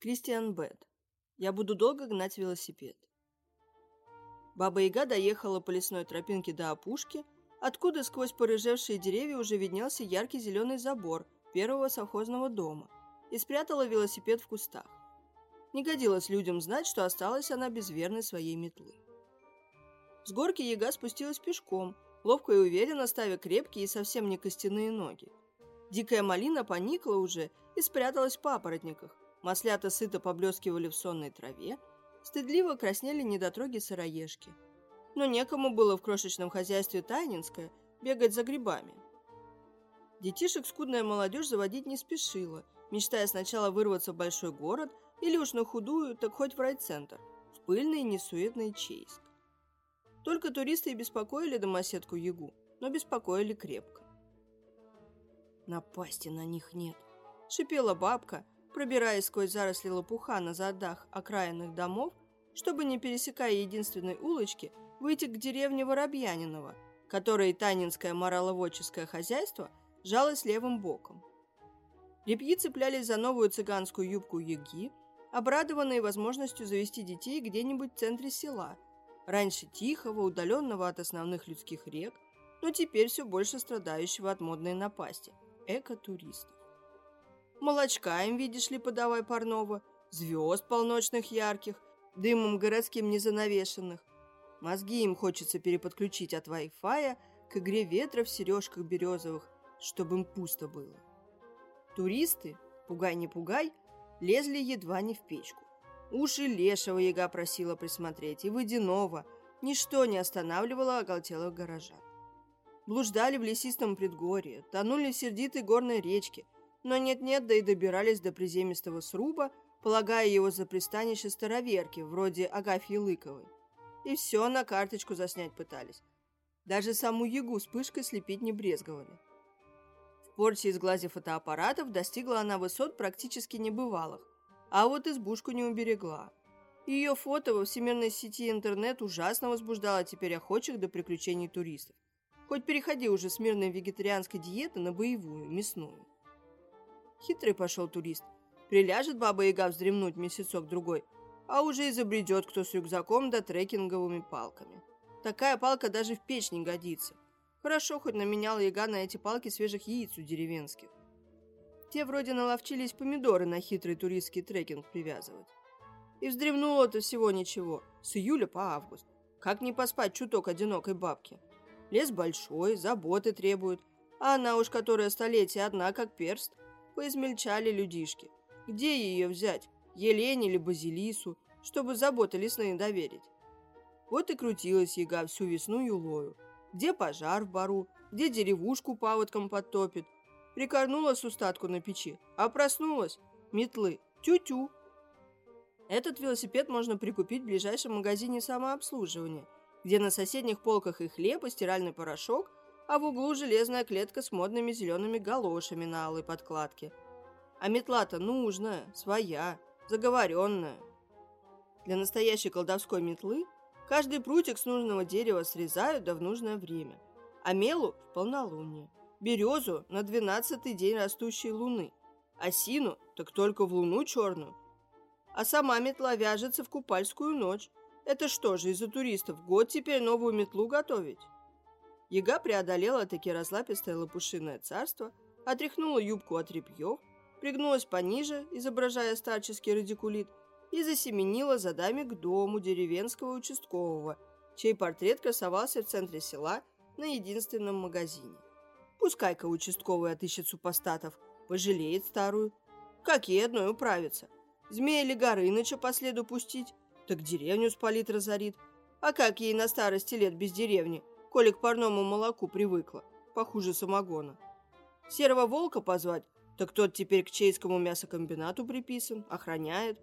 Кристиан Бет. Я буду долго гнать велосипед. Баба-яга доехала по лесной тропинке до опушки, откуда сквозь порыжевшие деревья уже виднелся яркий зеленый забор первого совхозного дома, и спрятала велосипед в кустах. Не годилось людям знать, что осталась она без верной своей метлы. С горки яга спустилась пешком, ловко и уверенно ставя крепкие и совсем не костяные ноги. Дикая малина поникла уже и спряталась в папоротниках, Маслята сыто поблескивали в сонной траве, стыдливо краснели недотроги сыроежки. Но некому было в крошечном хозяйстве Тайнинское бегать за грибами. Детишек скудная молодежь заводить не спешила, мечтая сначала вырваться в большой город или уж на худую, так хоть в райцентр, в пыльный несуетный Чейск. Только туристы и беспокоили домоседку Ягу, но беспокоили крепко. «Напасти на них нет», — шипела бабка, пробираясь сквозь заросли лопуха на задах окраинных домов, чтобы, не пересекая единственной улочки, выйти к деревне Воробьянинова, которой Танинское мораловодческое хозяйство жалось левым боком. Репьи цеплялись за новую цыганскую юбку Яги, обрадованные возможностью завести детей где-нибудь в центре села, раньше тихого, удаленного от основных людских рек, но теперь все больше страдающего от модной напасти – экотуристов. Молочка им, видишь ли, подавай парного, звезд полночных ярких, дымом городским незанавешенных. Мозги им хочется переподключить от Wi-Fi к игре ветра в сережках березовых, чтобы им пусто было. Туристы, пугай не пугай, лезли едва не в печку. Уши лешего яга просила присмотреть, и водяного, ничто не останавливало оголтелых горожан. Блуждали в лесистом предгорье, тонули в сердитой горной речке – но нет-нет, да и добирались до приземистого сруба, полагая его за пристанище староверки, вроде Агафьи Лыковой. И все на карточку заснять пытались. Даже саму Ягу с пышкой слепить не брезговали. В порте из глази фотоаппаратов достигла она высот практически небывалых, а вот избушку не уберегла. Ее фото во всемирной сети интернет ужасно возбуждало теперь охочих до приключений туристов. Хоть переходи уже с мирной вегетарианской диеты на боевую, мясную. Хитрый пошел турист. Приляжет баба-яга вздремнуть месяцок-другой, а уже изобретет кто с рюкзаком да трекинговыми палками. Такая палка даже в печь не годится. Хорошо, хоть наменяла яга на эти палки свежих яиц у деревенских. Те вроде наловчились помидоры на хитрый туристский трекинг привязывать. И вздремнуло-то всего ничего, с июля по август. Как не поспать чуток одинокой бабки? Лес большой, заботы требует, а она уж которая столетие одна, как перст – Поизмельчали людишки. Где ее взять? Елене или Базилису, чтобы заботы лесные доверить? Вот и крутилась яга всю весну юлою. Где пожар в бару, где деревушку паводком подтопит. Прикорнулась устатку на печи, а проснулась. Метлы. Тю-тю. Этот велосипед можно прикупить в ближайшем магазине самообслуживания, где на соседних полках и хлеб, и стиральный порошок – а в углу железная клетка с модными зелеными галошами на алой подкладке. А метла-то нужная, своя, заговоренная. Для настоящей колдовской метлы каждый прутик с нужного дерева срезают да в нужное время, а мелу в полнолуние, березу на двенадцатый день растущей луны, осину так только в луну черную. А сама метла вяжется в купальскую ночь. Это что же, из-за туристов год теперь новую метлу готовить? Яга преодолела таки разлапистое лопушиное царство, отряхнула юбку от репьев, пригнулась пониже, изображая старческий радикулит, и засеменила за даме к дому деревенского участкового, чей портрет красовался в центре села на единственном магазине. Пускай-ка участковый отыщет супостатов, пожалеет старую. Как ей одной управиться? Змея ли Горыныча по следу пустить? Так деревню спалит разорит. А как ей на старости лет без деревни? Коли к парному молоку привыкла, похуже самогона. Серого волка позвать, так тот теперь к чейскому мясокомбинату приписан, охраняет.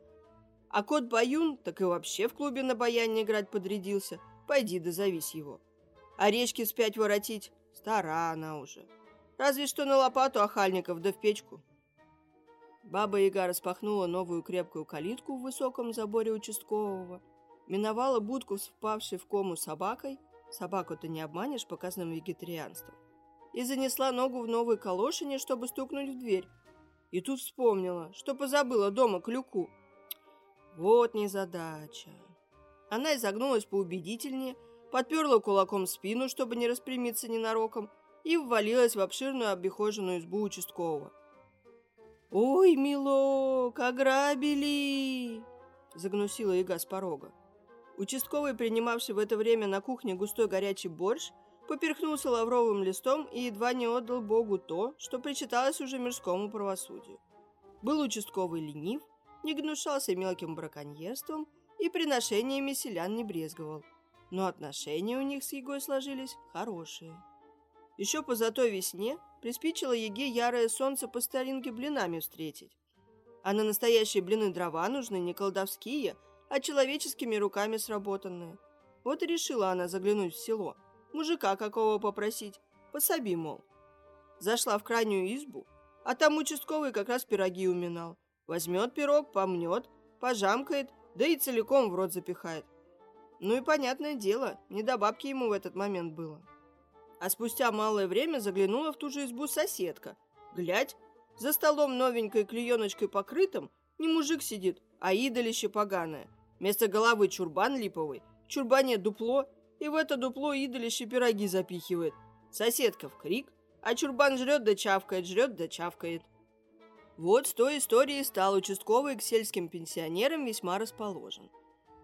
А кот Баюн так и вообще в клубе на баяне играть подрядился. Пойди да завись его. А речки вспять воротить, стара она уже. Разве что на лопату охальников да в печку. Баба Яга распахнула новую крепкую калитку в высоком заборе участкового, миновала будку с впавшей в кому собакой Собаку-то не обманешь показным вегетарианством. И занесла ногу в новой калошине, чтобы стукнуть в дверь. И тут вспомнила, что позабыла дома клюку. Вот незадача. Она изогнулась поубедительнее, подперла кулаком спину, чтобы не распрямиться ненароком, и ввалилась в обширную обихоженную избу участкового. «Ой, милок, ограбили!» – загнусила яга с порога. Участковый, принимавший в это время на кухне густой горячий борщ, поперхнулся лавровым листом и едва не отдал Богу то, что причиталось уже мирскому правосудию. Был участковый ленив, не гнушался мелким браконьерством и приношениями селян не брезговал. Но отношения у них с Егой сложились хорошие. Еще по затой весне приспичило Еге ярое солнце по старинке блинами встретить. А на настоящие блины дрова нужны не колдовские, а человеческими руками сработанные. Вот и решила она заглянуть в село. Мужика какого попросить, пособи, мол. Зашла в крайнюю избу, а там участковый как раз пироги уминал. Возьмет пирог, помнет, пожамкает, да и целиком в рот запихает. Ну и понятное дело, не до бабки ему в этот момент было. А спустя малое время заглянула в ту же избу соседка. Глядь, за столом новенькой клееночкой покрытым не мужик сидит, а идолище поганое. Вместо головы чурбан липовый, в чурбане дупло, и в это дупло идолище пироги запихивает. Соседка в крик, а чурбан жрет да чавкает, жрет да чавкает. Вот с той истории стал участковый к сельским пенсионерам весьма расположен.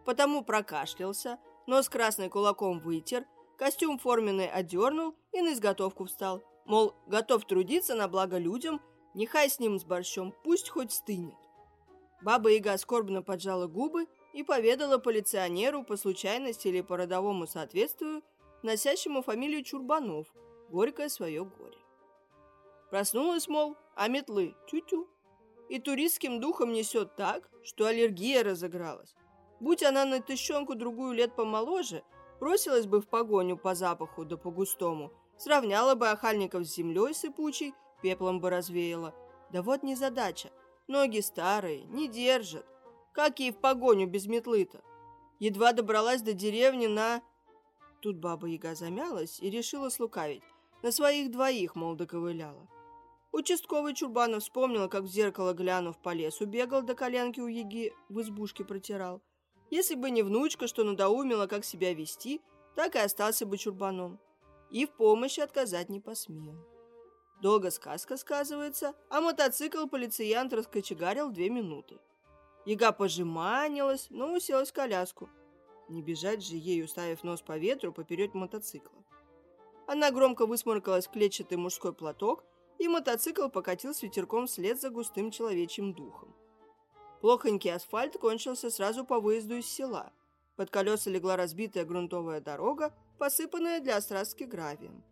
Потому прокашлялся, нос красный кулаком вытер, костюм форменный одернул и на изготовку встал. Мол, готов трудиться на благо людям, нехай с ним с борщом, пусть хоть стынет. Баба-яга скорбно поджала губы и поведала полиционеру по случайности или по родовому соответствию, носящему фамилию Чурбанов, горькое свое горе. Проснулась, мол, а метлы тю-тю. И туристским духом несет так, что аллергия разыгралась. Будь она на тыщенку другую лет помоложе, бросилась бы в погоню по запаху да по густому, сравняла бы охальников с землей сыпучей, пеплом бы развеяла. Да вот незадача. Ноги старые, не держат. Как ей в погоню без метлы-то? Едва добралась до деревни на... Тут баба-яга замялась и решила слукавить. На своих двоих, мол, доковыляла. Участковый Чурбанов вспомнил, как в зеркало глянув по лесу, бегал до коленки у яги, в избушке протирал. Если бы не внучка, что надоумила, как себя вести, так и остался бы Чурбаном. И в помощи отказать не посмел. Долго сказка сказывается, а мотоцикл полициянт раскочегарил две минуты. Яга пожеманилась, но уселась в коляску. Не бежать же ей, уставив нос по ветру поперед мотоцикла. Она громко высморкалась в клетчатый мужской платок, и мотоцикл покатил с ветерком вслед за густым человечьим духом. Плохонький асфальт кончился сразу по выезду из села. Под колеса легла разбитая грунтовая дорога, посыпанная для острастки гравием.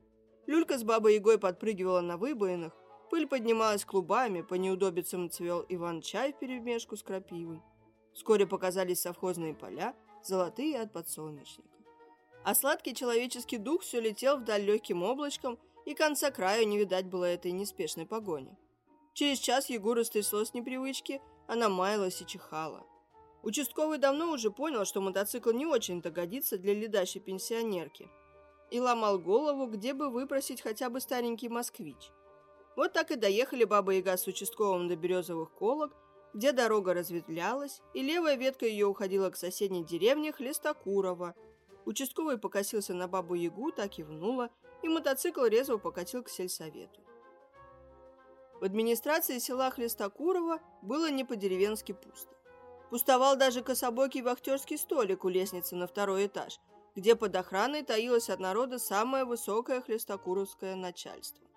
Люлька с бабой Егой подпрыгивала на выбоинах, Пыль поднималась клубами, по неудобицам цвел Иван-чай вперемешку с крапивой. Вскоре показались совхозные поля, золотые от подсолнечника. А сладкий человеческий дух все летел вдаль легким облачком, и конца краю не видать было этой неспешной погони. Через час Егора стрясло с непривычки, она маялась и чихала. Участковый давно уже понял, что мотоцикл не очень-то годится для ледащей пенсионерки, и ломал голову, где бы выпросить хотя бы старенький москвич – вот так и доехали Баба Яга с участковым до березовых колок, где дорога разветвлялась, и левая ветка ее уходила к соседней деревне Хлестокурова. Участковый покосился на Бабу Ягу, так и внула, и мотоцикл резво покатил к сельсовету. В администрации села Хлестокурова было не по-деревенски пусто. Пустовал даже кособокий вахтерский столик у лестницы на второй этаж, где под охраной таилось от народа самое высокое хлестокуровское начальство.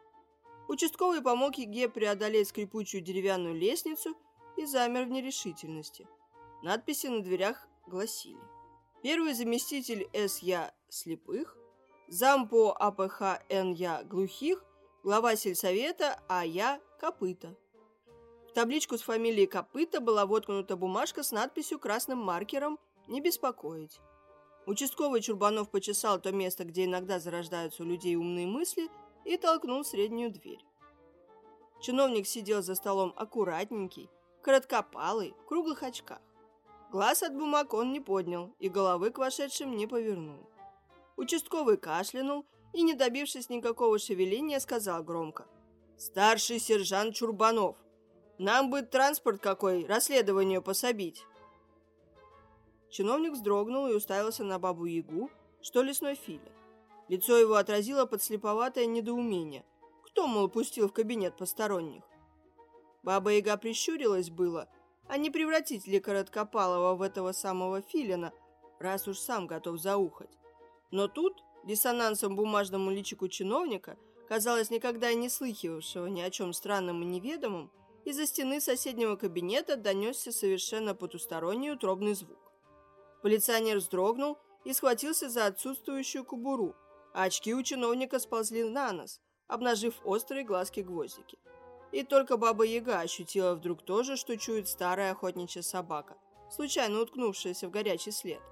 Участковый помог Еге преодолеть скрипучую деревянную лестницу и замер в нерешительности. Надписи на дверях гласили «Первый заместитель С.Я. Слепых», зам по АПХ Н.Я. Глухих, глава сельсовета А.Я. Копыта. В табличку с фамилией Копыта была воткнута бумажка с надписью красным маркером «Не беспокоить». Участковый Чурбанов почесал то место, где иногда зарождаются у людей умные мысли – и толкнул среднюю дверь. Чиновник сидел за столом аккуратненький, короткопалый, в круглых очках. Глаз от бумаг он не поднял и головы к вошедшим не повернул. Участковый кашлянул и, не добившись никакого шевеления, сказал громко. «Старший сержант Чурбанов, нам бы транспорт какой, расследованию пособить». Чиновник вздрогнул и уставился на бабу-ягу, что лесной филин. Лицо его отразило подслеповатое недоумение. Кто, мол, пустил в кабинет посторонних? Баба-яга прищурилась было, а не превратить ли Короткопалова в этого самого филина, раз уж сам готов заухать. Но тут, диссонансом бумажному личику чиновника, казалось, никогда не слыхивавшего ни о чем странном и неведомом, из-за стены соседнего кабинета донесся совершенно потусторонний утробный звук. Полиционер вздрогнул и схватился за отсутствующую кубуру, а очки у чиновника сползли на нос, обнажив острые глазки-гвоздики. И только Баба-Яга ощутила вдруг то же, что чует старая охотничья собака, случайно уткнувшаяся в горячий след.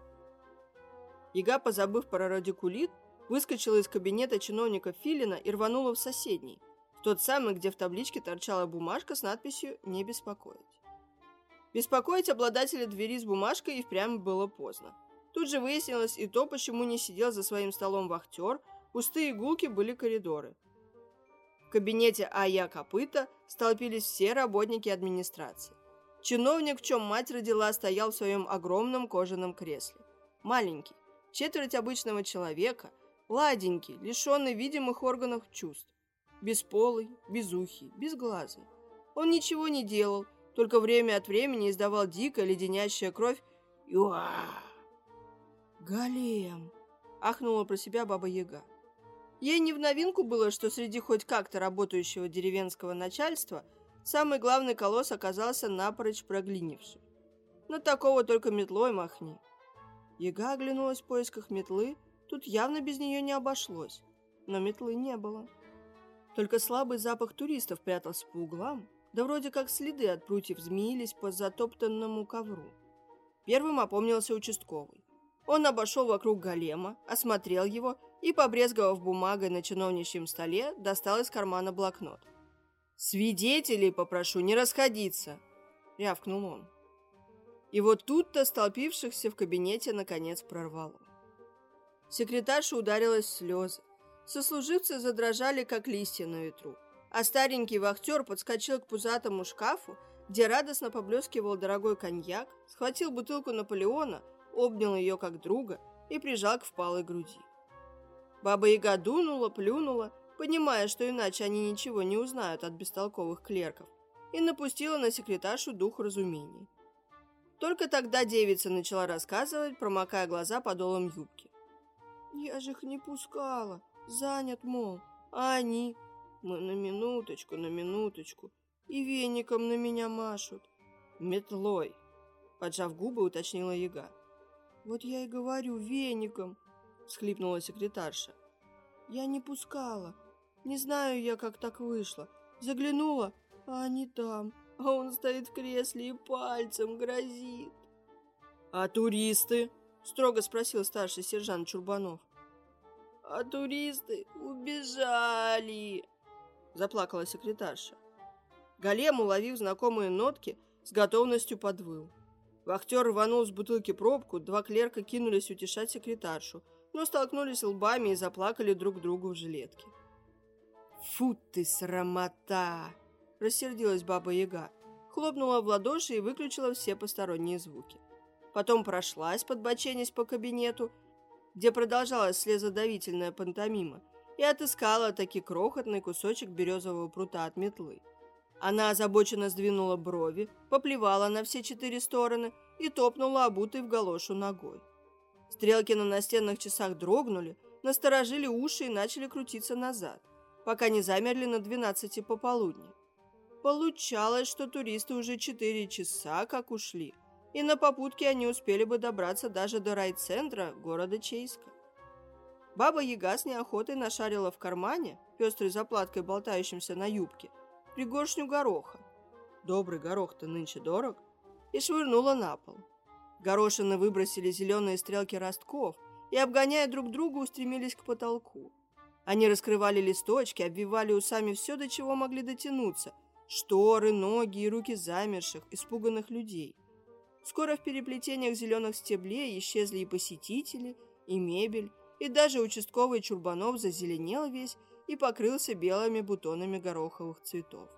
Яга, позабыв про радикулит, выскочила из кабинета чиновника Филина и рванула в соседний, в тот самый, где в табличке торчала бумажка с надписью «Не беспокоить». Беспокоить обладателя двери с бумажкой и впрямь было поздно. Тут же выяснилось и то, почему не сидел за своим столом вахтер, пустые игулки были коридоры. В кабинете А.Я. Копыта столпились все работники администрации. Чиновник, в чем мать родила, стоял в своем огромном кожаном кресле. Маленький, четверть обычного человека, ладенький, лишенный видимых органов чувств. Бесполый, безухий, безглазый. Он ничего не делал, только время от времени издавал дикая леденящая кровь «Юа!». «Голем!» – ахнула про себя Баба Яга. Ей не в новинку было, что среди хоть как-то работающего деревенского начальства самый главный колосс оказался напрочь проглинившим. Но такого только метлой махни. Яга оглянулась в поисках метлы, тут явно без нее не обошлось. Но метлы не было. Только слабый запах туристов прятался по углам, да вроде как следы от прутьев змеились по затоптанному ковру. Первым опомнился участковый. Он обошел вокруг голема, осмотрел его и, побрезговав бумагой на чиновничьем столе, достал из кармана блокнот. «Свидетелей попрошу не расходиться!» — рявкнул он. И вот тут-то столпившихся в кабинете наконец прорвало. Секретарша ударилась в слезы. Сослуживцы задрожали, как листья на ветру а старенький вахтер подскочил к пузатому шкафу, где радостно поблескивал дорогой коньяк, схватил бутылку Наполеона, обнял ее как друга и прижал к впалой груди. Баба-яга дунула, плюнула, понимая, что иначе они ничего не узнают от бестолковых клерков, и напустила на секретаршу дух разумений. Только тогда девица начала рассказывать, промокая глаза подолом юбки. «Я же их не пускала, занят, мол, а они...» Мы на минуточку, на минуточку. И веником на меня машут. Метлой. Поджав губы, уточнила яга. Вот я и говорю, веником. Схлипнула секретарша. Я не пускала. Не знаю я, как так вышло. Заглянула, а они там. А он стоит в кресле и пальцем грозит. «А туристы?» – строго спросил старший сержант Чурбанов. «А туристы убежали!» заплакала секретарша. Голем, уловив знакомые нотки, с готовностью подвыл. Вахтер рванул с бутылки пробку, два клерка кинулись утешать секретаршу, но столкнулись лбами и заплакали друг другу в жилетке. «Фу ты, срамота!» – рассердилась баба-яга, хлопнула в ладоши и выключила все посторонние звуки. Потом прошлась, подбоченясь по кабинету, где продолжалась слезодавительная пантомима, и отыскала таки крохотный кусочек березового прута от метлы. Она озабоченно сдвинула брови, поплевала на все четыре стороны и топнула обутой в галошу ногой. Стрелки на настенных часах дрогнули, насторожили уши и начали крутиться назад, пока не замерли на двенадцати пополудни. Получалось, что туристы уже четыре часа как ушли, и на попутке они успели бы добраться даже до райцентра города Чейска. Баба-яга с неохотой нашарила в кармане, пестрой заплаткой болтающимся на юбке, пригоршню гороха. Добрый горох-то нынче дорог. И швырнула на пол. Горошины выбросили зеленые стрелки ростков и, обгоняя друг друга, устремились к потолку. Они раскрывали листочки, обвивали усами все, до чего могли дотянуться. Шторы, ноги и руки замерших, испуганных людей. Скоро в переплетениях зеленых стеблей исчезли и посетители, и мебель, и даже участковый Чурбанов зазеленел весь и покрылся белыми бутонами гороховых цветов.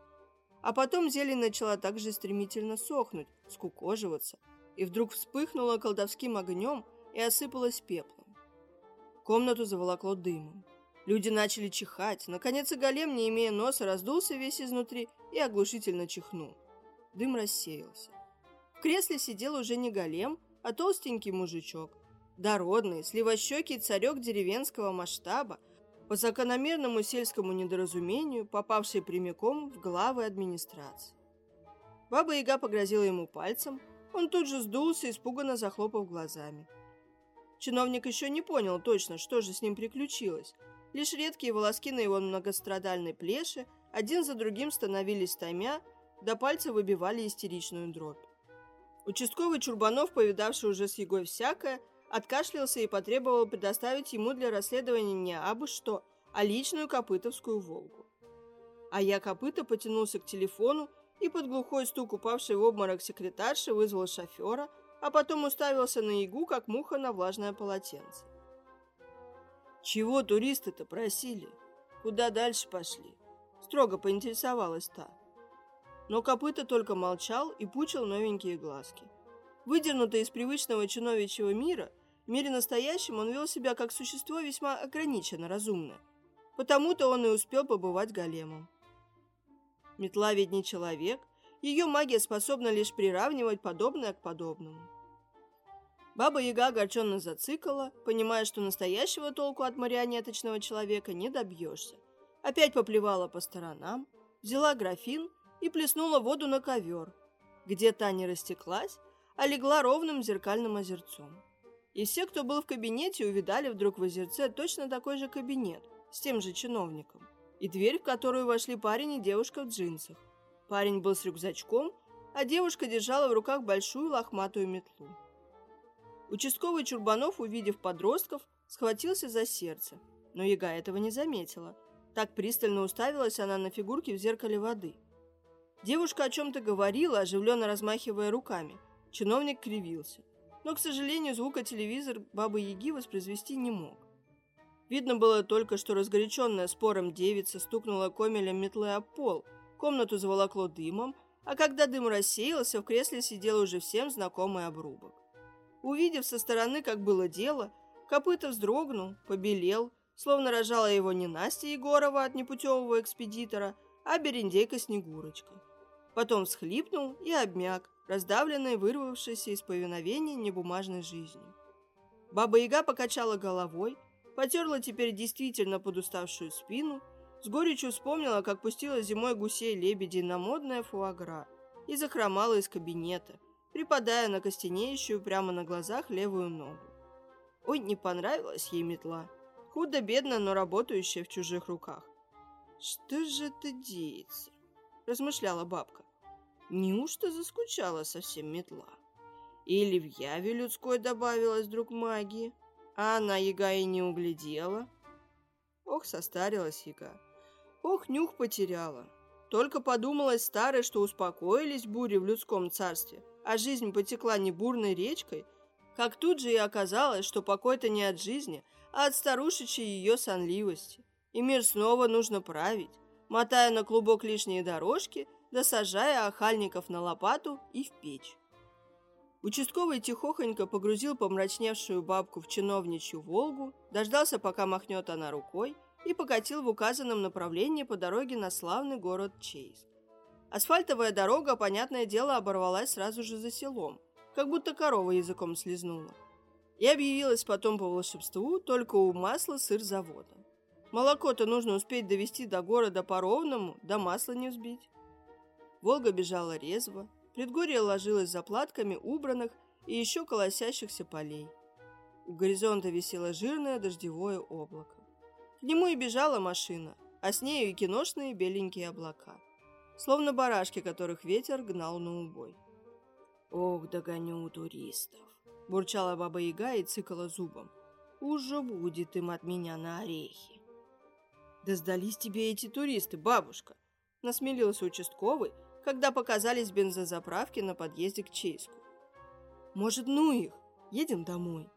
А потом зелень начала также стремительно сохнуть, скукоживаться. и вдруг вспыхнула колдовским огнем и осыпалась пеплом. Комнату заволокло дымом. Люди начали чихать. Наконец и голем, не имея носа, раздулся весь изнутри и оглушительно чихнул. Дым рассеялся. В кресле сидел уже не голем, а толстенький мужичок. Дородный, сливощекий царек деревенского масштаба, по закономерному сельскому недоразумению, попавший прямиком в главы администрации. Баба-яга погрозила ему пальцем, он тут же сдулся, испуганно захлопав глазами. Чиновник еще не понял точно, что же с ним приключилось. Лишь редкие волоски на его многострадальной плеше один за другим становились томя, до пальца выбивали истеричную дробь. Участковый Чурбанов, повидавший уже с Егой всякое, откашлялся и потребовал предоставить ему для расследования не абы что, а личную Копытовскую «Волгу». А я Копыта потянулся к телефону и под глухой стук упавшей в обморок секретарши вызвал шофера, а потом уставился на Ягу, как муха на влажное полотенце. «Чего туристы-то просили? Куда дальше пошли?» Строго поинтересовалась та. Но Копыта только молчал и пучил новенькие глазки. Выдернутый из привычного чиновичьего мира – в мире настоящем он вел себя как существо весьма ограниченно разумное. Потому-то он и успел побывать големом. Метла ведь не человек, ее магия способна лишь приравнивать подобное к подобному. Баба-яга огорченно зацикала, понимая, что настоящего толку от марионеточного человека не добьешься. Опять поплевала по сторонам, взяла графин и плеснула воду на ковер, где та не растеклась, а легла ровным зеркальным озерцом. И все, кто был в кабинете, увидали вдруг в озерце точно такой же кабинет, с тем же чиновником. И дверь, в которую вошли парень и девушка в джинсах. Парень был с рюкзачком, а девушка держала в руках большую лохматую метлу. Участковый Чурбанов, увидев подростков, схватился за сердце, но яга этого не заметила. Так пристально уставилась она на фигурки в зеркале воды. Девушка о чем-то говорила, оживленно размахивая руками. Чиновник кривился но, к сожалению, звука телевизор Бабы-Яги воспроизвести не мог. Видно было только, что разгоряченная спором девица стукнула комелем метлы об пол, комнату заволокло дымом, а когда дым рассеялся, в кресле сидел уже всем знакомый обрубок. Увидев со стороны, как было дело, копыта вздрогнул, побелел, словно рожала его не Настя Егорова от непутевого экспедитора, а Берендейка Снегурочка. Потом всхлипнул и обмяк, раздавленной, вырвавшейся из повиновения небумажной жизнью. Баба-яга покачала головой, потерла теперь действительно подуставшую спину, с горечью вспомнила, как пустила зимой гусей-лебедей на модное фуагра и захромала из кабинета, припадая на костенеющую прямо на глазах левую ногу. Ой, не понравилась ей метла. Худо-бедно, но работающая в чужих руках. «Что же это деется?» – размышляла бабка. Неужто заскучала совсем метла? Или в яве людской добавилась вдруг магии, а она яга и не углядела? Ох, состарилась яга. Ох, нюх потеряла. Только подумалось старой, что успокоились бури в людском царстве, а жизнь потекла не бурной речкой, как тут же и оказалось, что покой-то не от жизни, а от старушечьей ее сонливости. И мир снова нужно править, мотая на клубок лишние дорожки да сажая охальников на лопату и в печь. Участковый тихохонько погрузил помрачневшую бабку в чиновничью «Волгу», дождался, пока махнет она рукой, и покатил в указанном направлении по дороге на славный город Чейз. Асфальтовая дорога, понятное дело, оборвалась сразу же за селом, как будто корова языком слезнула. И объявилась потом по волшебству только у масла сыр завода. Молоко-то нужно успеть довести до города по-ровному, да масло не взбить. Волга бежала резво, предгорье ложилось заплатками убранных и еще колосящихся полей. У горизонта висело жирное дождевое облако. К нему и бежала машина, а с нею и киношные беленькие облака, словно барашки, которых ветер гнал на убой. «Ох, догоню туристов!» – бурчала баба-яга и цикала зубом. «Уже будет им от меня на орехи!» «Да сдались тебе эти туристы, бабушка!» – насмелился участковый, когда показались бензозаправки на подъезде к Чейску. «Может, ну их? Едем домой.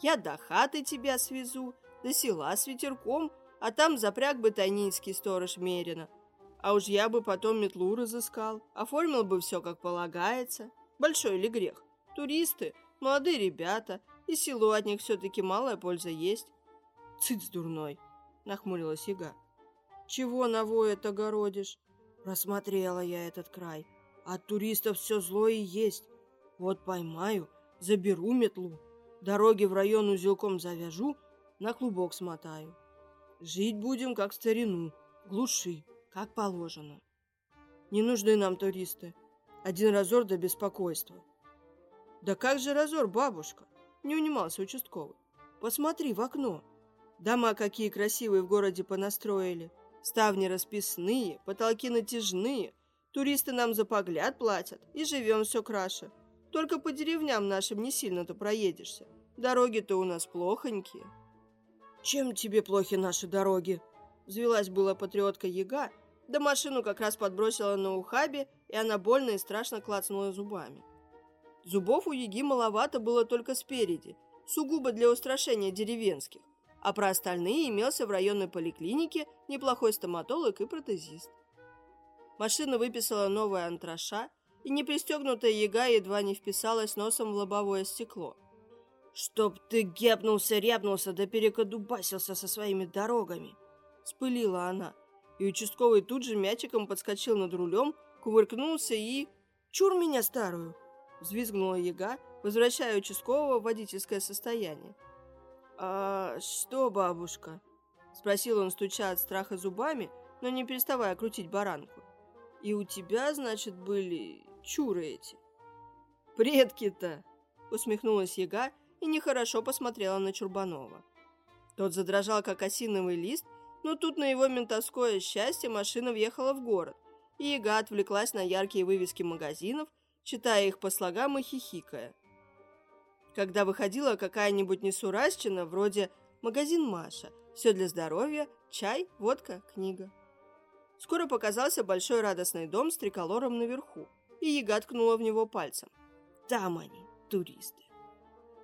Я до хаты тебя свезу, до села с ветерком, а там запряг бы тайницкий сторож Мерина. А уж я бы потом метлу разыскал, оформил бы все как полагается. Большой ли грех? Туристы, молодые ребята, и селу от них все-таки малая польза есть. Цыц дурной, нахмурилась Яга. Чего на это Просмотрела я этот край. От туристов все зло и есть. Вот поймаю, заберу метлу, дороги в район узелком завяжу, на клубок смотаю. Жить будем, как в старину, глуши, как положено. Не нужны нам туристы. Один разор до беспокойства. Да как же разор, бабушка? Не унимался участковый. Посмотри в окно. Дома какие красивые в городе понастроили. Ставни расписные, потолки натяжные. Туристы нам за погляд платят, и живем все краше. Только по деревням нашим не сильно-то проедешься. Дороги-то у нас плохонькие. «Чем тебе плохи наши дороги?» Взвелась была патриотка Яга, да машину как раз подбросила на ухабе, и она больно и страшно клацнула зубами. Зубов у Яги маловато было только спереди, сугубо для устрашения деревенских, а про остальные имелся в районной поликлинике неплохой стоматолог и протезист. Машина выписала новое антраша, и непристегнутая яга едва не вписалась носом в лобовое стекло. «Чтоб ты гепнулся-репнулся да перекодубасился со своими дорогами!» — спылила она. И участковый тут же мячиком подскочил над рулем, кувыркнулся и... «Чур меня старую!» — взвизгнула яга, возвращая участкового в водительское состояние. «А что, бабушка?» — спросил он, стуча от страха зубами, но не переставая крутить баранку. «И у тебя, значит, были чуры эти?» «Предки-то!» — усмехнулась яга и нехорошо посмотрела на Чурбанова. Тот задрожал, как осиновый лист, но тут на его ментовское счастье машина въехала в город, и яга отвлеклась на яркие вывески магазинов, читая их по слогам и хихикая. Когда выходила какая-нибудь несуразчина, вроде «Магазин Маша», «Все для здоровья», «Чай», «Водка», «Книга». Скоро показался большой радостный дом с триколором наверху, и яга ткнула в него пальцем. Там они, туристы.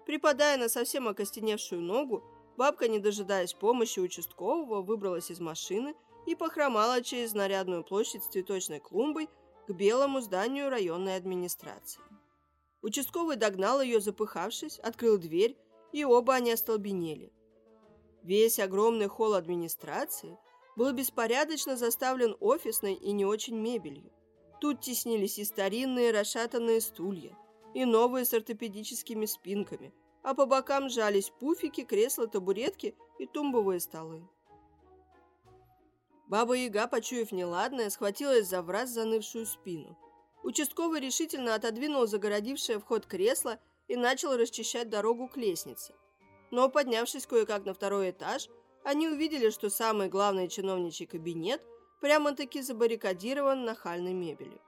Припадая на совсем окостеневшую ногу, бабка, не дожидаясь помощи участкового, выбралась из машины и похромала через нарядную площадь с цветочной клумбой к белому зданию районной администрации. Участковый догнал ее, запыхавшись, открыл дверь, и оба они остолбенели. Весь огромный холл администрации был беспорядочно заставлен офисной и не очень мебелью. Тут теснились и старинные расшатанные стулья, и новые с ортопедическими спинками, а по бокам жались пуфики, кресла, табуретки и тумбовые столы. Баба-яга, почуяв неладное, схватилась за враз занывшую спину. Участковый решительно отодвинул загородившее вход кресло и начал расчищать дорогу к лестнице. Но, поднявшись кое-как на второй этаж, они увидели, что самый главный чиновничий кабинет прямо-таки забаррикадирован нахальной мебелью.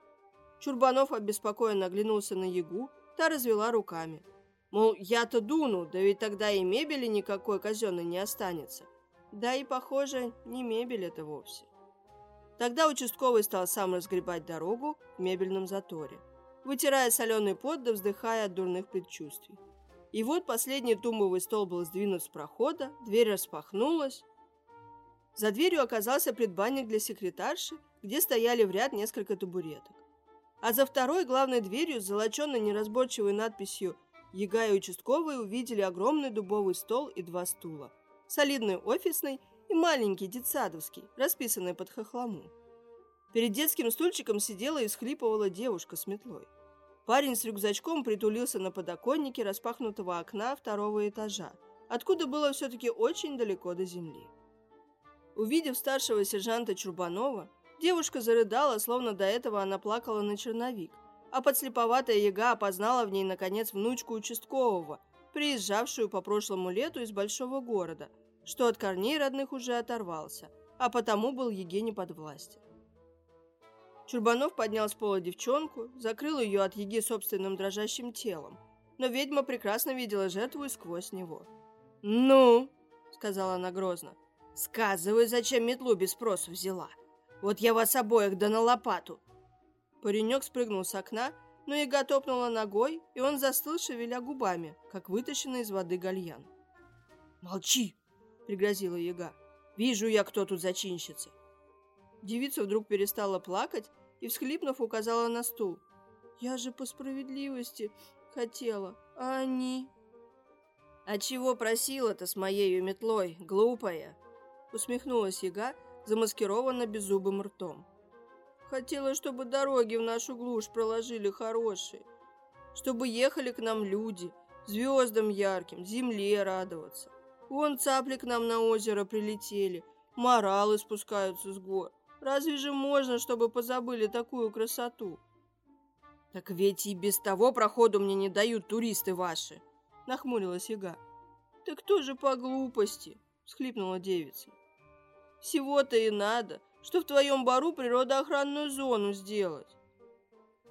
Чурбанов обеспокоенно оглянулся на Ягу, та развела руками. Мол, я-то дуну, да ведь тогда и мебели никакой казенной не останется. Да и, похоже, не мебель это вовсе. Тогда участковый стал сам разгребать дорогу в мебельном заторе, вытирая соленый пот да вздыхая от дурных предчувствий. И вот последний тумбовый стол был сдвинут с прохода, дверь распахнулась. За дверью оказался предбанник для секретарши, где стояли в ряд несколько табуреток. А за второй главной дверью с золоченной неразборчивой надписью «Яга и участковые» увидели огромный дубовый стол и два стула, солидный офисный и маленький детсадовский, расписанный под хохлому. Перед детским стульчиком сидела и всхлипывала девушка с метлой. Парень с рюкзачком притулился на подоконнике распахнутого окна второго этажа, откуда было все-таки очень далеко до земли. Увидев старшего сержанта Чурбанова, Девушка зарыдала, словно до этого она плакала на черновик, а подслеповатая яга опознала в ней, наконец, внучку участкового, приезжавшую по прошлому лету из большого города, что от корней родных уже оторвался, а потому был еге не подвластен. Чурбанов поднял с пола девчонку, закрыл ее от еги собственным дрожащим телом, но ведьма прекрасно видела жертву и сквозь него. «Ну!» — сказала она грозно. «Сказывай, зачем метлу без спросу взяла?» Вот я вас обоих да на лопату!» Паренек спрыгнул с окна, но яга топнула ногой, и он застыл, шевеля губами, как вытащенный из воды гальян. «Молчи!» — пригрозила яга. «Вижу я, кто тут зачинщица!» Девица вдруг перестала плакать и, всхлипнув, указала на стул. «Я же по справедливости хотела, а они...» «А чего просила-то с моею метлой, глупая?» Усмехнулась яга, замаскированно беззубым ртом. «Хотела, чтобы дороги в нашу глушь проложили хорошие, чтобы ехали к нам люди, звездам ярким, земле радоваться. Вон цапли к нам на озеро прилетели, моралы спускаются с гор. Разве же можно, чтобы позабыли такую красоту?» «Так ведь и без того проходу мне не дают туристы ваши!» — нахмурилась яга. «Так тоже по глупости!» — всхлипнула девица. «Всего-то и надо, что в твоем бару природоохранную зону сделать!»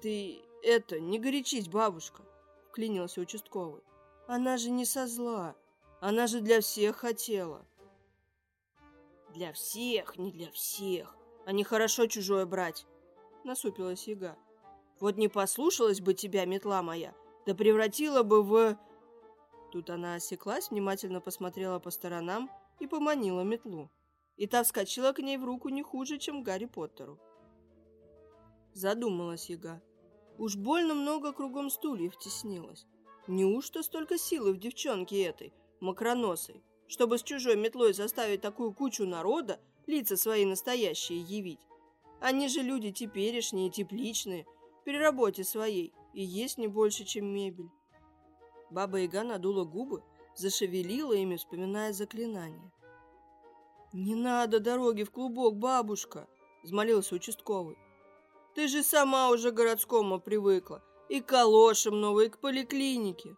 «Ты это, не горячись, бабушка!» — вклинился участковый. «Она же не со зла, она же для всех хотела!» «Для всех, не для всех, а нехорошо чужое брать!» — насупилась яга. Вот не послушалась бы тебя, метла моя, да превратила бы в...» Тут она осеклась, внимательно посмотрела по сторонам и поманила метлу. И та вскочила к ней в руку не хуже, чем Гарри Поттеру. Задумалась яга. Уж больно много кругом стульев теснилось. Неужто столько силы в девчонке этой, макроносой, чтобы с чужой метлой заставить такую кучу народа лица свои настоящие явить? Они же люди теперешние, тепличные, при работе своей и есть не больше, чем мебель. Баба-яга надула губы, зашевелила ими, вспоминая заклинание. «Не надо дороги в клубок, бабушка!» — взмолился участковый. «Ты же сама уже к городскому привыкла, и к калошам новой, и к поликлинике!»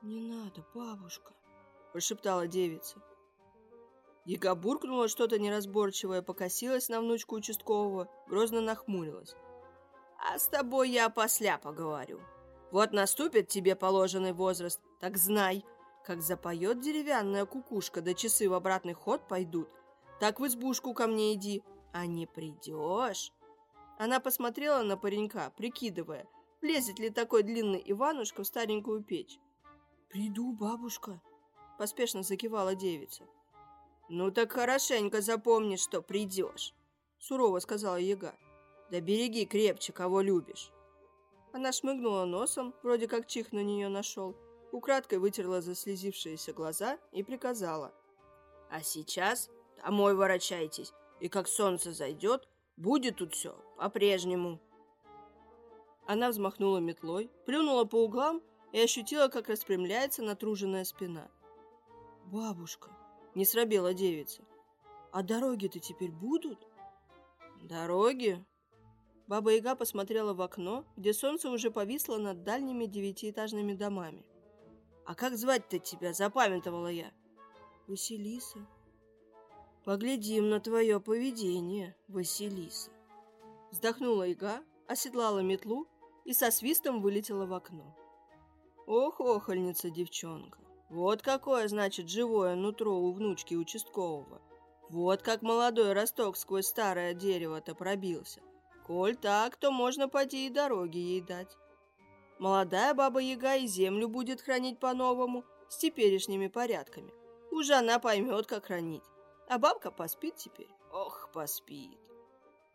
«Не надо, бабушка!» — прошептала девица. Яга буркнула что-то неразборчивое, покосилась на внучку участкового, грозно нахмурилась. А с тобой я посля поговорю. Вот наступит тебе положенный возраст, так знай, как запоет деревянная кукушка, да часы в обратный ход пойдут, так в избушку ко мне иди, а не придешь. Она посмотрела на паренька, прикидывая, влезет ли такой длинный Иванушка в старенькую печь. «Приду, бабушка», — поспешно закивала девица. «Ну так хорошенько запомни, что придешь», — сурово сказала яга. Да береги крепче, кого любишь. Она шмыгнула носом, вроде как чих на нее нашел, украдкой вытерла заслезившиеся глаза и приказала. А сейчас домой ворочайтесь, и как солнце зайдет, будет тут все по-прежнему. Она взмахнула метлой, плюнула по углам и ощутила, как распрямляется натруженная спина. «Бабушка!» — не срабела девица. «А дороги-то теперь будут?» «Дороги?» Баба-яга посмотрела в окно, где солнце уже повисло над дальними девятиэтажными домами. «А как звать-то тебя?» – запамятовала я. «Василиса». «Поглядим на твое поведение, Василиса». Вздохнула яга, оседлала метлу и со свистом вылетела в окно. «Ох, охольница девчонка! Вот какое, значит, живое нутро у внучки участкового! Вот как молодой росток сквозь старое дерево-то пробился!» Коль так, то можно пойти и дороги ей дать. Молодая баба-яга и землю будет хранить по-новому, с теперешними порядками. Уже она поймет, как хранить. А бабка поспит теперь. Ох, поспит.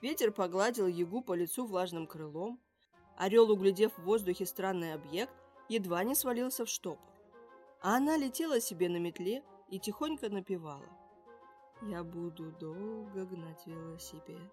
Ветер погладил ягу по лицу влажным крылом. Орел, углядев в воздухе странный объект, едва не свалился в штопор. А она летела себе на метле и тихонько напевала. «Я буду долго гнать велосипед,